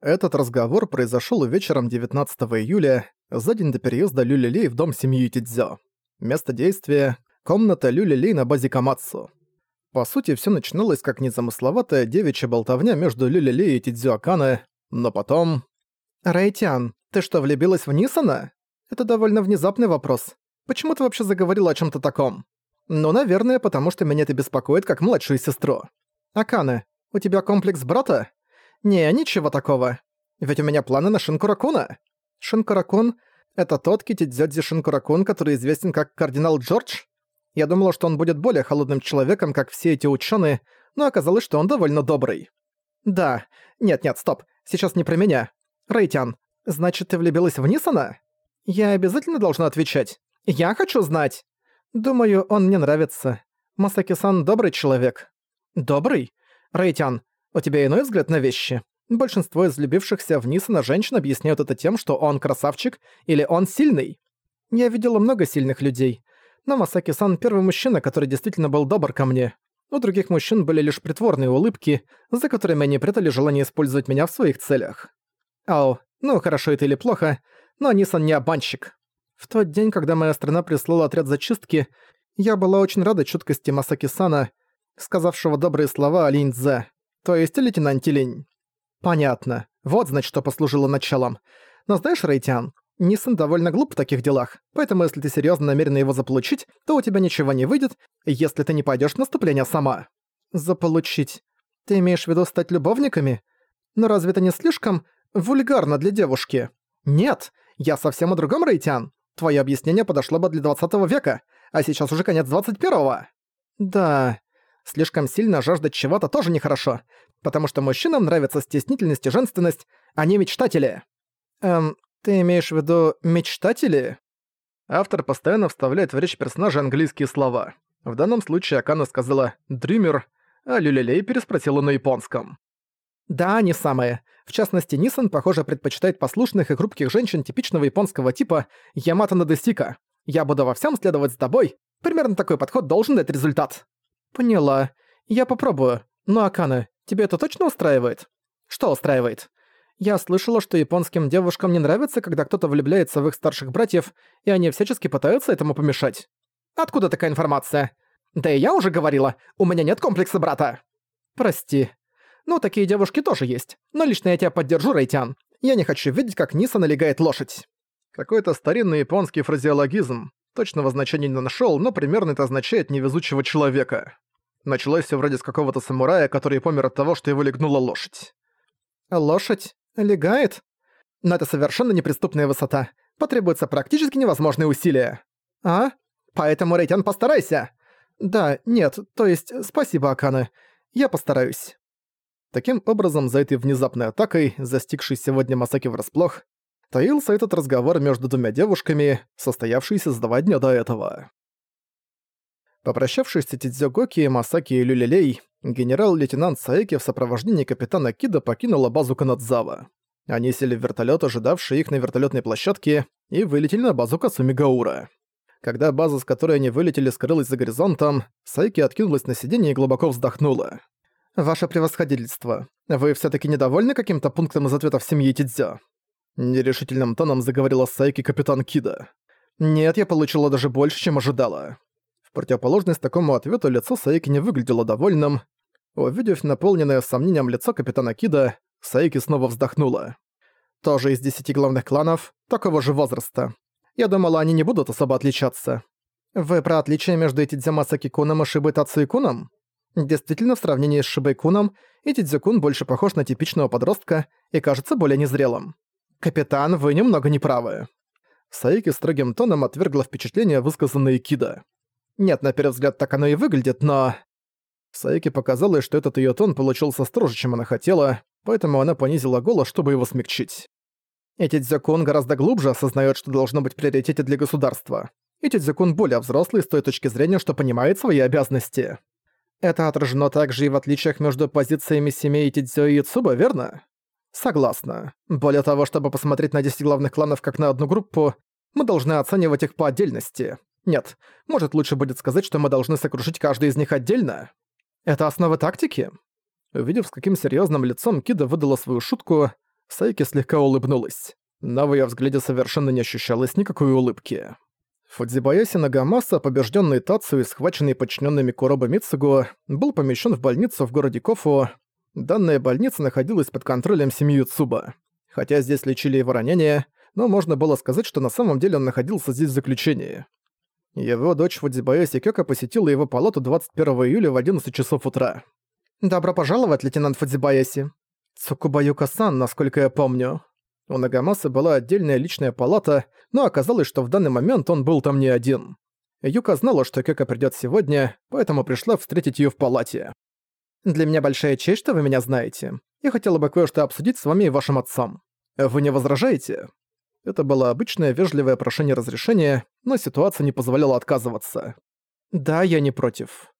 Этот разговор произошел вечером 19 июля, за день до переезда Люлилей в дом семьи Тидзё. Место действия — комната Люлилей на базе Камацу. По сути, все начиналось как незамысловатая девичья болтовня между Люлилей и Тидзё Акана, но потом... «Райтян, ты что, влюбилась в Нисана?» Это довольно внезапный вопрос. Почему ты вообще заговорила о чем то таком? Ну, наверное, потому что меня это беспокоит как младшую сестру. Акана, у тебя комплекс брата? Не, ничего такого. Ведь у меня планы на Шинкуракуна. Шинкуракун — это тот Китидзёдзи Шинкуракун, который известен как Кардинал Джордж? Я думала, что он будет более холодным человеком, как все эти ученые, но оказалось, что он довольно добрый. Да. Нет-нет, стоп. Сейчас не про меня. Рейтян, значит, ты влюбилась в Нисана? Я обязательно должна отвечать. Я хочу знать. Думаю, он мне нравится. Масаки-сан добрый человек. Добрый? Рейтян, у тебя иной взгляд на вещи? Большинство из влюбившихся в Нисана женщин объясняют это тем, что он красавчик или он сильный. Я видела много сильных людей, но Масаки-сан первый мужчина, который действительно был добр ко мне. У других мужчин были лишь притворные улыбки, за которыми они прятали желание использовать меня в своих целях. Ау, ну хорошо это или плохо, но Нисан не обманщик. В тот день, когда моя страна прислала отряд зачистки, я была очень рада чуткости Масаки-сана, сказавшего добрые слова о Линь-Дзе, то есть о лейтенанте Линь. Понятно. Вот, значит, что послужило началом. Но знаешь, Рейтян, Нисан довольно глуп в таких делах, поэтому если ты серьезно намерена его заполучить, то у тебя ничего не выйдет, если ты не пойдешь в наступление сама. Заполучить. Ты имеешь в виду стать любовниками? Но разве это не слишком вульгарно для девушки? Нет, я совсем о другом, Рейтян. Твое объяснение подошло бы для 20 века, а сейчас уже конец 21-го. Да, слишком сильно жаждать чего-то тоже нехорошо, потому что мужчинам нравится стеснительность и женственность, а не мечтатели. Эм, ты имеешь в виду мечтатели? Автор постоянно вставляет в речь персонажа английские слова. В данном случае Акана сказала «дример», а Люлилей переспросила на японском. Да, они самые. В частности, Нисан, похоже, предпочитает послушных и хрупких женщин типичного японского типа Ямато Надесика. Я буду во всем следовать за тобой. Примерно такой подход должен дать результат. Поняла. Я попробую. Но, Акана, тебе это точно устраивает? Что устраивает? Я слышала, что японским девушкам не нравится, когда кто-то влюбляется в их старших братьев, и они всячески пытаются этому помешать. Откуда такая информация? Да и я уже говорила, у меня нет комплекса брата. Прости, ну, такие девушки тоже есть. Но лично я тебя поддержу, Рейтян. Я не хочу видеть, как Ниса налегает лошадь. Какой-то старинный японский фразеологизм. Точного значения не нашёл, но примерно это означает невезучего человека. Началось всё вроде с какого-то самурая, который помер от того, что его легнула лошадь. Лошадь? Легает? Но это совершенно неприступная высота. Потребуется практически невозможные усилия. А? Поэтому, Рейтян, постарайся. Да, нет, то есть, спасибо, Аканы. Я постараюсь. Таким образом, за этой внезапной атакой, застигшей сегодня Масаки врасплох, таился этот разговор между двумя девушками, состоявшийся за два дня до этого. Попрощавшись с Тидзёгоки, Масаки и Люлилей, генерал-лейтенант Саеки в сопровождении капитана Кида покинула базу Канадзава. Они сели в вертолет, ожидавший их на вертолетной площадке, и вылетели на базу Касумигаура. Когда база, с которой они вылетели, скрылась за горизонтом, Сайки откинулась на сиденье и глубоко вздохнула. «Ваше превосходительство, вы все таки недовольны каким-то пунктом из ответов семьи Тидзё?» Нерешительным тоном заговорила Сайки капитан Кида. «Нет, я получила даже больше, чем ожидала». В противоположность такому ответу лицо Сайки не выглядело довольным. Увидев наполненное сомнением лицо капитана Кида, Сайки снова вздохнула. «Тоже из десяти главных кланов, такого же возраста. Я думала, они не будут особо отличаться. Вы про отличие между Этидзяма Саки-куном и Шибы Тацуи-куном?» Действительно, в сравнении с Шибайкуном, Итидзюкун больше похож на типичного подростка и кажется более незрелым. «Капитан, вы немного неправы». Саики строгим тоном отвергла впечатление, высказанное Кида. Нет, на первый взгляд так оно и выглядит, но... Саики показалось, что этот её тон получился строже, чем она хотела, поэтому она понизила голос, чтобы его смягчить. Этидзюкун гораздо глубже осознаёт, что должно быть приоритете для государства. Этидзюкун более взрослый с той точки зрения, что понимает свои обязанности. Это отражено также и в отличиях между позициями семей Тидзё и Цуба, верно? Согласна. Более того, чтобы посмотреть на 10 главных кланов как на одну группу, мы должны оценивать их по отдельности. Нет, может лучше будет сказать, что мы должны сокрушить каждый из них отдельно? Это основа тактики? Увидев, с каким серьезным лицом Кида выдала свою шутку, Сайки слегка улыбнулась. Но в её взгляде совершенно не ощущалось никакой улыбки. Фудзибаяси Нагамаса, побежденный Тацу и схваченный подчиненными Куроба Мицугу, был помещен в больницу в городе Кофу. Данная больница находилась под контролем семьи Цуба. Хотя здесь лечили его ранения, но можно было сказать, что на самом деле он находился здесь в заключении. Его дочь Фудзибаяси Кёка посетила его палату 21 июля в 11 часов утра. «Добро пожаловать, лейтенант Фудзибаяси!» «Цукубаюка-сан, насколько я помню». У Нагамасы была отдельная личная палата, но оказалось, что в данный момент он был там не один. Юка знала, что Кёка придёт сегодня, поэтому пришла встретить её в палате. «Для меня большая честь, что вы меня знаете. Я хотела бы кое-что обсудить с вами и вашим отцом. Вы не возражаете?» Это было обычное вежливое прошение разрешения, но ситуация не позволяла отказываться. «Да, я не против».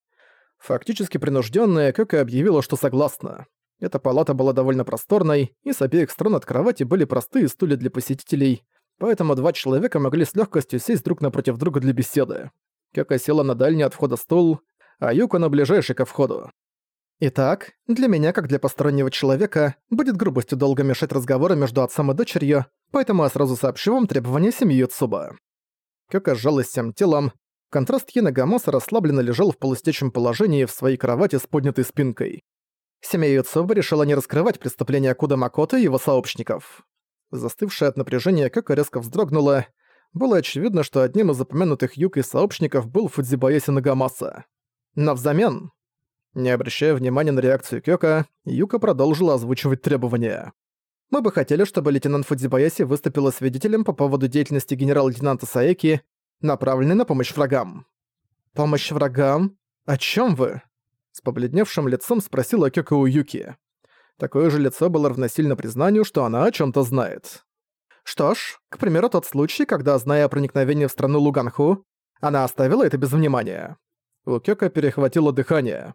Фактически принуждённая, Кёка объявила, что согласна. Эта палата была довольно просторной, и с обеих сторон от кровати были простые стулья для посетителей, поэтому два человека могли с легкостью сесть друг напротив друга для беседы. Кёка села на дальний от входа стул, а Юка на ближайший ко входу. Итак, для меня, как для постороннего человека, будет грубостью долго мешать разговоры между отцом и дочерью, поэтому я сразу сообщу вам требования семьи Цуба. Кёка сжалась всем телом, контраст Хина Гамоса расслабленно лежал в полустечем положении в своей кровати с поднятой спинкой. Семья Юцуба решила не раскрывать преступления Куда Макото и его сообщников. Застывшая от напряжения Кёка резко вздрогнула. Было очевидно, что одним из упомянутых Юкой сообщников был Фудзибаяси Нагамаса. Но взамен... Не обращая внимания на реакцию Кёка, Юка продолжила озвучивать требования. «Мы бы хотели, чтобы лейтенант Фудзибаяси выступила свидетелем по поводу деятельности генерал-лейтенанта Саеки, направленной на помощь врагам». «Помощь врагам? О чем вы?» С побледневшим лицом спросила Кёка у Юки. Такое же лицо было равносильно признанию, что она о чем то знает. Что ж, к примеру, тот случай, когда, зная о проникновении в страну Луганху, она оставила это без внимания. У Кёка перехватило дыхание.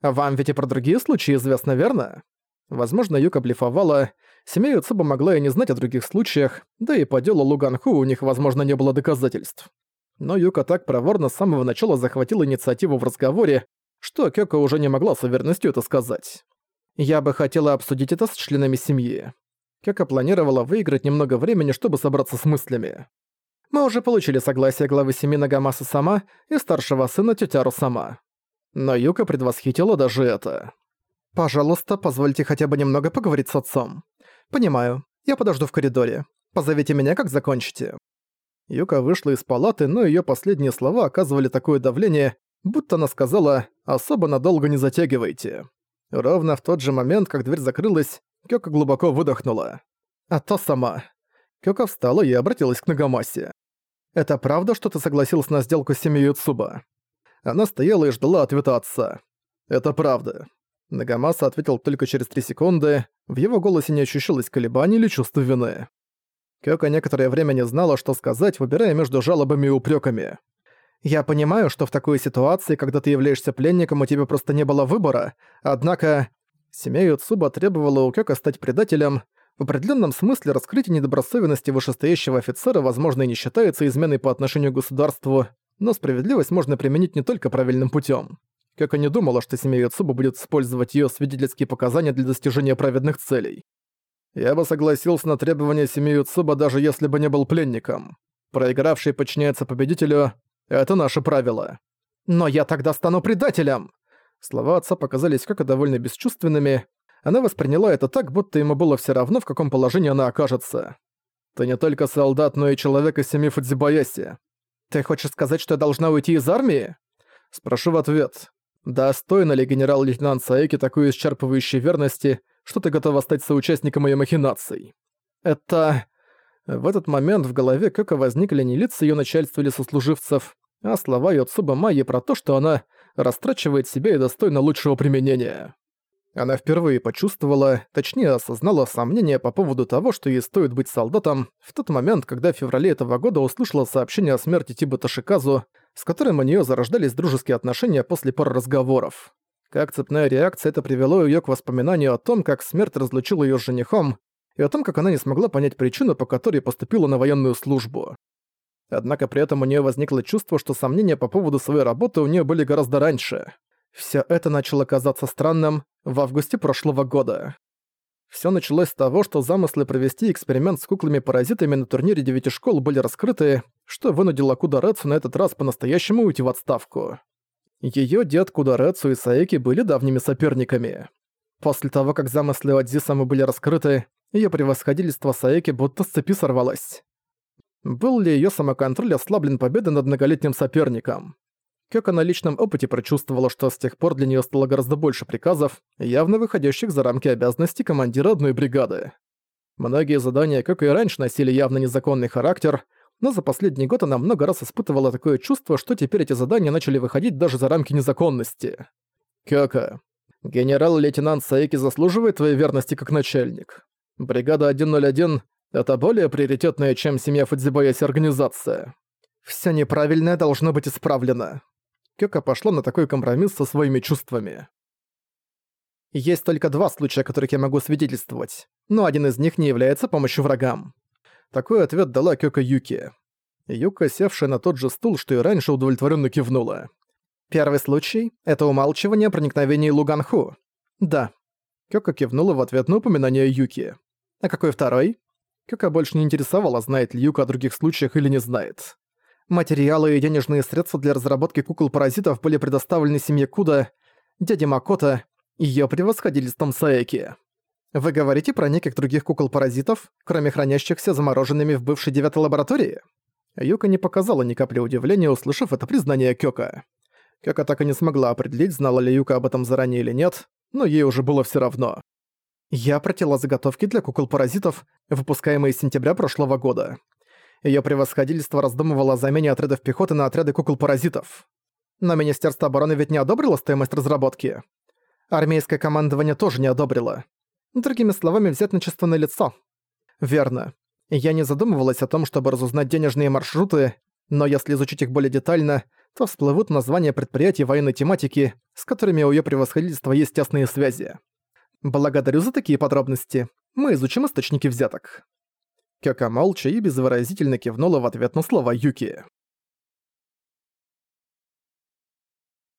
«Вам ведь и про другие случаи известно, верно?» Возможно, Юка блефовала, семья Юцуба могла и не знать о других случаях, да и по делу Луганху у них, возможно, не было доказательств. Но Юка так проворно с самого начала захватила инициативу в разговоре, что Кёка уже не могла с уверенностью это сказать. Я бы хотела обсудить это с членами семьи. Кёка планировала выиграть немного времени, чтобы собраться с мыслями. Мы уже получили согласие главы семьи Нагамаса сама и старшего сына Тётяру сама. Но Юка предвосхитила даже это. «Пожалуйста, позвольте хотя бы немного поговорить с отцом. Понимаю, я подожду в коридоре. Позовите меня, как закончите». Юка вышла из палаты, но её последние слова оказывали такое давление, будто она сказала «особо надолго не затягивайте». Ровно в тот же момент, как дверь закрылась, Кёка глубоко выдохнула. А то сама. Кёка встала и обратилась к Нагамасе. «Это правда, что ты согласился на сделку с семьей Юцуба?» Она стояла и ждала ответа отца. «Это правда». Нагамаса ответил только через три секунды, в его голосе не ощущалось колебаний или чувства вины. Кёка некоторое время не знала, что сказать, выбирая между жалобами и упреками. Я понимаю, что в такой ситуации, когда ты являешься пленником, у тебя просто не было выбора, однако... Семья Юцуба требовала у Кёка стать предателем. В определенном смысле раскрытие недобросовенности вышестоящего офицера, возможно, и не считается изменой по отношению к государству, но справедливость можно применить не только правильным путем. Кёка не думала, что семья Юцуба будет использовать ее свидетельские показания для достижения праведных целей. Я бы согласился на требования семьи Юцуба, даже если бы не был пленником. Проигравший подчиняется победителю, это наше правило. Но я тогда стану предателем!» Слова отца показались как и довольно бесчувственными. Она восприняла это так, будто ему было все равно, в каком положении она окажется. «Ты не только солдат, но и человек из семьи Фудзибаяси. Ты хочешь сказать, что я должна уйти из армии?» Спрошу в ответ. Достойно ли генерал-лейтенант Саеки такой исчерпывающей верности, что ты готова стать соучастником ее махинаций? Это... В этот момент в голове Кока возникли не лица её начальства или сослуживцев, а слова Йоцуба Майи про то, что она растрачивает себя и достойна лучшего применения. Она впервые почувствовала, точнее осознала сомнения по поводу того, что ей стоит быть солдатом, в тот момент, когда в феврале этого года услышала сообщение о смерти Тиба Ташиказу, с которым у неё зарождались дружеские отношения после пары разговоров. Как цепная реакция это привело её к воспоминанию о том, как смерть разлучила её с женихом, и о том, как она не смогла понять причину, по которой поступила на военную службу. Однако при этом у нее возникло чувство, что сомнения по поводу своей работы у нее были гораздо раньше. Все это начало казаться странным в августе прошлого года. Все началось с того, что замыслы провести эксперимент с куклами-паразитами на турнире девяти школ были раскрыты, что вынудило Кударецу на этот раз по-настоящему уйти в отставку. Её дед Кударецу и Саеки были давними соперниками. После того, как замыслы Одзисамы были раскрыты, её превосходительство Саеки будто с цепи сорвалось. Был ли её самоконтроль ослаблен победой над многолетним соперником? Кёка на личном опыте прочувствовала, что с тех пор для неё стало гораздо больше приказов, явно выходящих за рамки обязанностей командира одной бригады. Многие задания Кёка и раньше носили явно незаконный характер, но за последний год она много раз испытывала такое чувство, что теперь эти задания начали выходить даже за рамки незаконности. Кёка, генерал-лейтенант Саики заслуживает твоей верности как начальник. Бригада 101 — это более приоритетная, чем семья Фудзибаяси организация. Всё неправильное должно быть исправлено. Кёка пошла на такой компромисс со своими чувствами. Есть только два случая, которых я могу свидетельствовать, но один из них не является помощью врагам. Такой ответ дала Кёка Юки. Юка, севшая на тот же стул, что и раньше, удовлетворенно кивнула. Первый случай — это умалчивание о Луганху. Да. Кёка кивнула в ответ на упоминание Юки. А какой второй? Кёка больше не интересовала, знает ли Юка о других случаях или не знает. Материалы и денежные средства для разработки кукол-паразитов были предоставлены семье Куда, дяде Макото её превосходительством Саэки. Вы говорите про неких других кукол-паразитов, кроме хранящихся замороженными в бывшей девятой лаборатории? Юка не показала ни капли удивления, услышав это признание Кёка. Кёка так и не смогла определить, знала ли Юка об этом заранее или нет, но ей уже было всё равно. Я протила заготовки для кукол-паразитов, выпускаемые с сентября прошлого года. Её превосходительство раздумывало о замене отрядов пехоты на отряды кукол-паразитов. Но Министерство обороны ведь не одобрило стоимость разработки. Армейское командование тоже не одобрило. Другими словами, взять на чувство на лицо. Верно. Я не задумывалась о том, чтобы разузнать денежные маршруты, но если изучить их более детально, то всплывут названия предприятий военной тематики, с которыми у её превосходительства есть тесные связи. Благодарю за такие подробности. Мы изучим источники взяток. Кёка молча и безвыразительно кивнула в ответ на слова Юки.